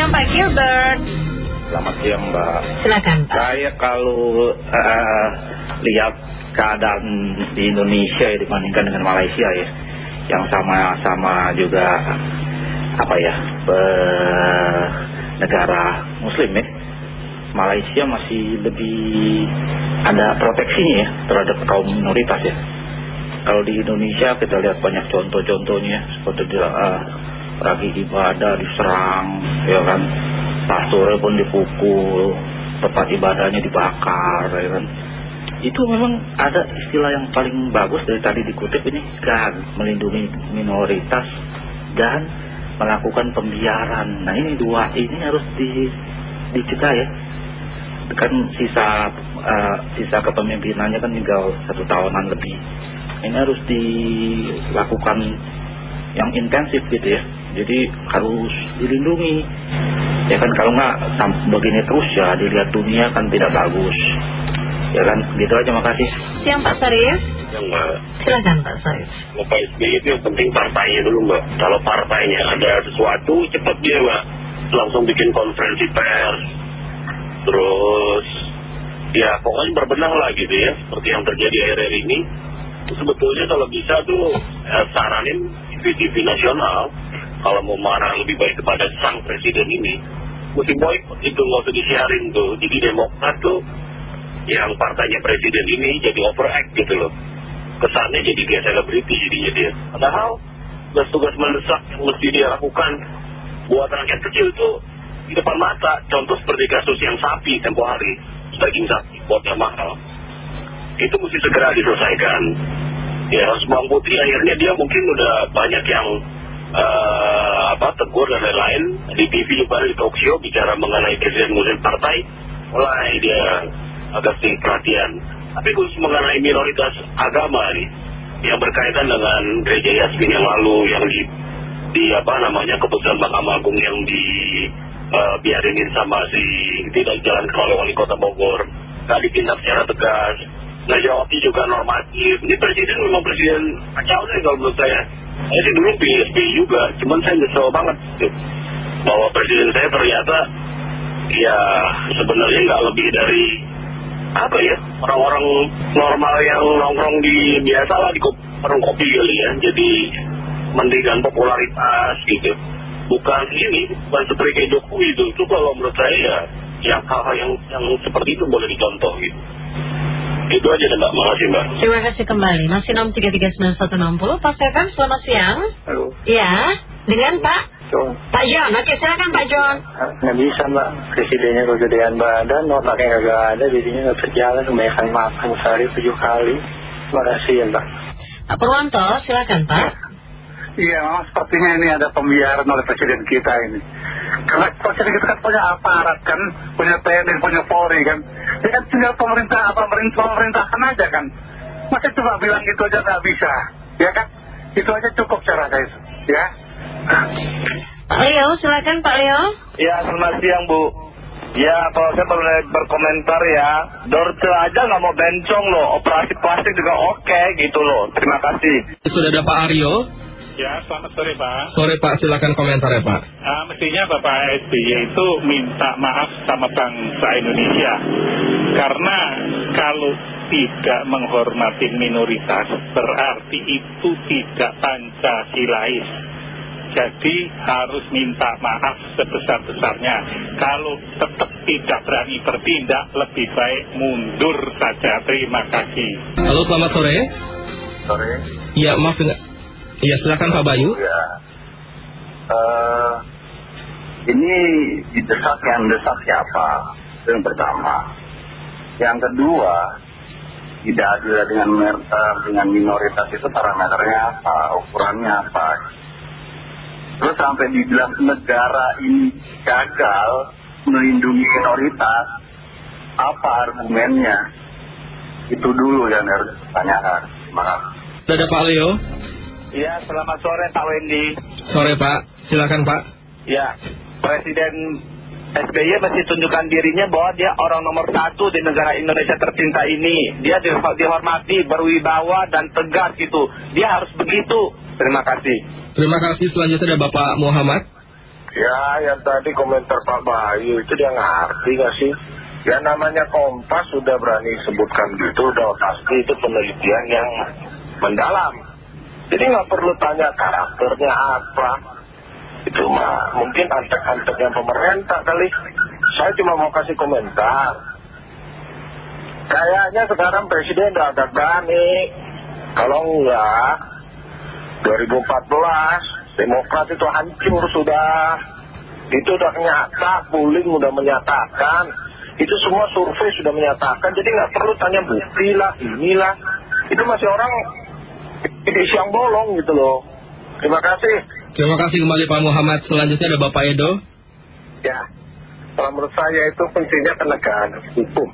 siang Pak Gilbert. Selamat siang Mbak. Silakan Pak. Saya kalau uh, lihat keadaan di Indonesia ya, dibandingkan dengan Malaysia ya, yang sama-sama juga apa ya, negara Muslim ya. Malaysia masih lebih ada proteksinya ya terhadap kaum minoritas ya. Kalau di Indonesia kita lihat banyak contoh-contohnya seperti di, uh, ragi ibadah diserang, ya kan, pastor pun dipukul, tempat ibadahnya dibakar, ya kan. Itu memang ada istilah yang paling bagus dari tadi dikutip ini kan melindungi minoritas dan melakukan pembiaran. Nah ini dua ini harus di, dicegah ya kan sisa uh, sisa kepemimpinannya kan tinggal satu tahunan lebih ini harus dilakukan yang intensif gitu ya jadi harus dilindungi. Ya kan kalau nggak begini terus ya dilihat dunia kan tidak bagus. Ya kan gitu aja makasih. Siang Pak Sarif mbak. Silakan Pak Sarif Pak SBY itu yang penting partainya dulu mbak. Kalau partainya ada sesuatu cepat dia mbak. Langsung bikin konferensi pers. Terus ya pokoknya berbenah lah gitu ya seperti yang terjadi akhir-akhir ini sebetulnya kalau bisa tuh eh, saranin TV-TV nasional. Kalau mau marah lebih baik kepada sang presiden ini mesti boykot itu nggak usah disiarin tuh. Jadi demokrat tuh yang partainya presiden ini jadi overact gitu loh. Kesannya jadi kayak selebriti jadinya dia. Padahal tugas-tugas mendesak yang mesti dia lakukan buat rakyat kecil tuh di depan mata. Contoh seperti kasus yang sapi tempo hari. Daging sapi buatnya mahal. Itu mesti segera diselesaikan ya bawang putih. Akhirnya dia mungkin udah banyak yang uh, apa tegur dan lain-lain. Di TV juga di talk bicara mengenai presiden muslim partai. Mulai dia agak sedikit perhatian. Tapi khusus mengenai minoritas agama nih yang berkaitan dengan gereja Yasmin yang lalu yang di, di apa namanya keputusan Mahkamah Agung yang di uh, biarinin sama si tidak dijalankan oleh wali kota Bogor. Nggak ditindak secara tegas nah jawabnya juga normatif. Ini presiden memang presiden kacau sih kalau menurut saya. Saya sih dulu PSB juga cuman saya nyesel banget. Bahwa presiden saya ternyata ya sebenarnya nggak lebih dari apa ya orang-orang normal yang nongkrong di biasa lah di warung kopi kali ya. Jadi mendingan popularitas gitu. Bukan ini bukan seperti kayak Jokowi itu. Itu kalau menurut saya ya yang hal-hal yang, yang seperti itu boleh dicontoh gitu itu aja deh mbak. Makasih mbak. Terima kasih kembali. Masih 6339160 Pak Stefan selamat siang. Halo. Iya. Dengan Pak? John. Pak John. Oke silakan Pak John. Nggak bisa mbak. Presidennya kegedean badan otaknya nggak ada jadinya nggak berjalan. Kebanyakan makan sehari tujuh kali. Terima kasih ya mbak. Pak Purwanto silakan Pak. Iya, memang sepertinya ini ada pembiaran oleh presiden kita ini. Karena presiden kita kan punya aparat kan, punya TNI, punya Polri kan. Kan tinggal pemerintah, apa pemerintah, pemerintahkan aja kan. Masa cuma bilang gitu aja nggak bisa, ya kan? Itu aja cukup cara saya, ya. Pak Leo, silakan Pak Leo. Ya, selamat siang Bu. Ya, kalau saya boleh berkomentar ya, Dorce aja nggak mau bencong loh, operasi plastik juga oke gitu loh. Terima kasih. Sudah ada Pak Aryo. Ya, selamat sore Pak. Sore Pak, silakan komentar ya Pak. Uh, mestinya Bapak SBY itu minta maaf sama bangsa Indonesia. Karena kalau tidak menghormati minoritas, berarti itu tidak Pancasilais. Jadi harus minta maaf sebesar-besarnya. Kalau tetap tidak berani bertindak, lebih baik mundur saja. Terima kasih. Halo, selamat sore. Sore. Iya, maaf enggak. Iya silakan Pak Bayu. Ya. Uh, ini didesak yang desak siapa? Itu yang pertama. Yang kedua, tidak adil dengan uh, dengan minoritas itu parameternya apa, ukurannya apa. Terus sampai dibilang negara ini gagal melindungi minoritas, apa argumennya? Itu dulu yang harus ditanyakan. Terima kasih. Ada Pak Leo. Ya, selamat sore Pak Wendy. Sore Pak, silakan Pak. Ya, Presiden SBY mesti tunjukkan dirinya bahwa dia orang nomor satu di negara Indonesia tercinta ini. Dia dihormati, berwibawa dan tegas gitu. Dia harus begitu. Terima kasih. Terima kasih. Selanjutnya ada Bapak Muhammad. Ya, yang tadi komentar Pak Bayu itu dia ngerti gak sih? Ya namanya Kompas sudah berani sebutkan gitu, udah pasti itu penelitian yang mendalam. Jadi nggak perlu tanya karakternya apa. Itu mah mungkin antek-anteknya pemerintah kali. Saya cuma mau kasih komentar. Kayaknya sekarang presiden udah agak berani. Kalau enggak, 2014 Demokrat itu hancur sudah. Itu udah nyata, Buling udah menyatakan. Itu semua survei sudah menyatakan. Jadi nggak perlu tanya bukti lah, inilah. Itu masih orang ini siang bolong gitu loh. Terima kasih. Terima kasih kembali Pak Muhammad. Selanjutnya ada Bapak Edo. Ya, kalau menurut saya itu kuncinya penegakan hukum.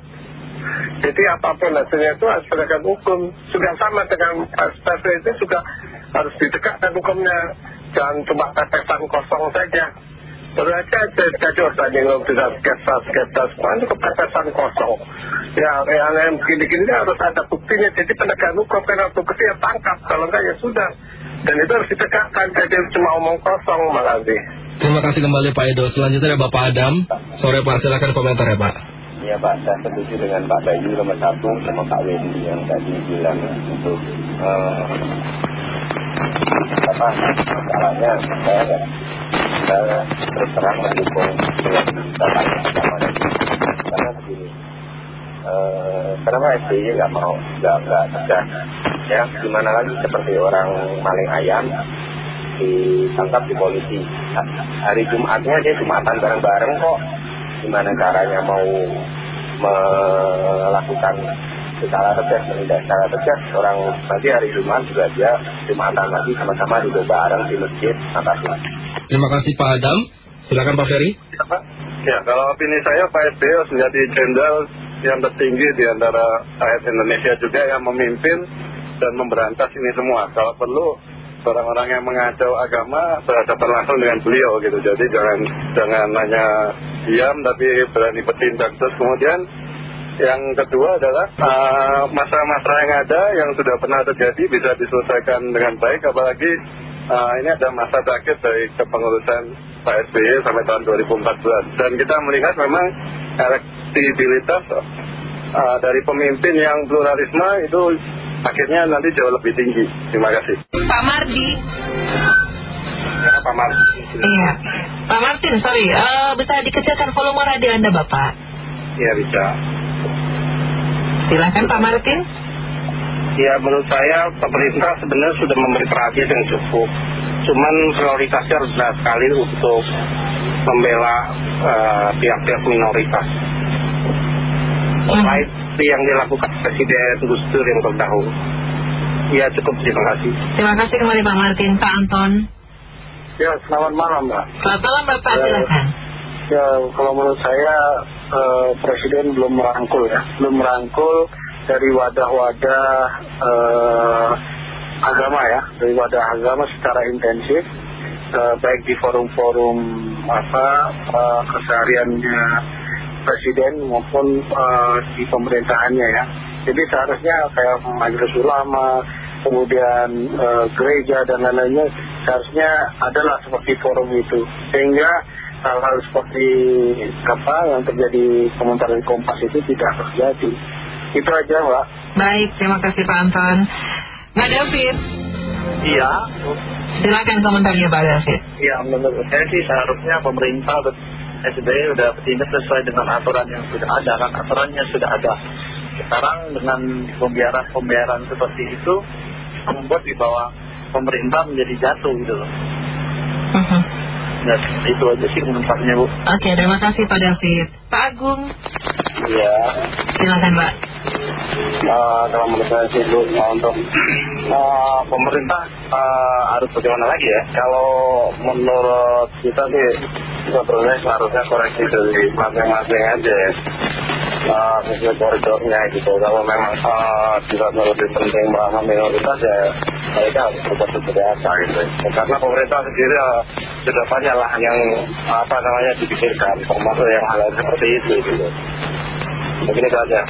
Jadi apa pun hasilnya itu harus penegakan hukum. Juga sama dengan SPP itu juga harus ditegakkan hukumnya. Jangan cuma tetesan kosong saja. Aja jadi tadi sketsa sketsa semua itu kepepesan kosong. Ya yang begini-gini harus ada buktinya. Jadi penegakan hukum karena bukti ya tangkap. Kalau enggak ya sudah. Dan itu harus ditegakkan. Jadi cuma omong kosong malah sih. Terima kasih kembali Pak Edo. Selanjutnya ada Bapak Adam. Sore Pak, silakan komentar ya Pak. Ya Pak, saya setuju dengan Pak Bayu nomor satu sama Pak Wendy yang tadi bilang untuk eh, apa masalahnya saya ya, terus terang mendukung dengan bapak agama karena begini eh, kenapa SBY nggak mau nggak nggak tegas ya gimana lagi seperti orang maling ayam ditangkap di polisi. Hari Jumatnya dia Jumatan bareng-bareng kok. Gimana caranya mau melakukan secara tegas menindak secara tegas? Orang nanti hari Jumat juga dia Jumatan lagi sama-sama duduk bareng di masjid makasih Terima kasih Pak Adam. Silakan Pak Ferry. Ya, kalau opini saya Pak SBY menjadi jenderal yang tertinggi di antara rakyat Indonesia juga yang memimpin dan memberantas ini semua. Kalau perlu orang-orang yang mengacau agama berhadapan langsung dengan beliau gitu. Jadi jangan jangan hanya diam tapi berani bertindak. Terus kemudian yang kedua adalah masalah-masalah yang ada yang sudah pernah terjadi bisa diselesaikan dengan baik. Apalagi ini ada masa terakhir dari kepengurusan Pak SBY sampai tahun 2014. Dan kita melihat memang elektabilitas dari pemimpin yang pluralisme itu akhirnya nanti jauh lebih tinggi. Terima kasih. Pak Mardi. Ya, Pak Mardi. Iya. Pak Martin, sorry. Eh, bisa dikecilkan volume radio Anda, Bapak? Iya, bisa. Silakan Pak Martin. Ya, menurut saya pemerintah sebenarnya sudah memberi perhatian yang cukup. Cuman prioritasnya harus jelas sekali untuk membela pihak-pihak minoritas. Terkait yang dilakukan Presiden Gus Dur yang terdahulu. Ya, cukup. Terima kasih. Terima kasih kembali Pak Martin. Pak Anton. Ya, selamat malam, Mbak. Selamat malam Bapak, silakan. Ya, kalau menurut saya eh, Presiden belum merangkul ya, belum merangkul dari wadah-wadah eh, agama ya, dari wadah agama secara intensif, eh, baik di forum-forum apa eh, kesehariannya Presiden maupun di pemerintahannya ya. Jadi seharusnya kayak majelis ulama, kemudian gereja dan lain-lainnya seharusnya adalah seperti forum itu. Sehingga hal-hal seperti apa yang terjadi komentar dari Kompas itu tidak terjadi itu aja Mbak Baik, terima kasih Pak Anton. Pak David. Iya, Silakan komentarnya Pak David. ya menurut saya sih seharusnya pemerintah SBY udah bertindak sesuai dengan aturan yang sudah ada kan aturannya sudah ada. Sekarang dengan pembiaran-pembiaran seperti itu membuat di bawah pemerintah menjadi jatuh gitu loh. Mhm. Ya, itu aja sih menurutnya Bu. Oke, terima kasih Pak David. Pak Agung. Iya Silakan Pak. Kalau menurut saya sih Bu, eh, untuk eh, pemerintah eh, harus bagaimana lagi ya kalau menurut kita sih sebetulnya seharusnya koreksi dari masing-masing aja ya Eh, sesuai koridornya gitu. Kalau memang eh, tidak lebih penting bahwa minoritas ya mereka harus seperti apa gitu. Karena pemerintah sendiri eh, sudah banyak lah yang apa namanya dipikirkan termasuk yang hal seperti itu gitu. Mungkin itu aja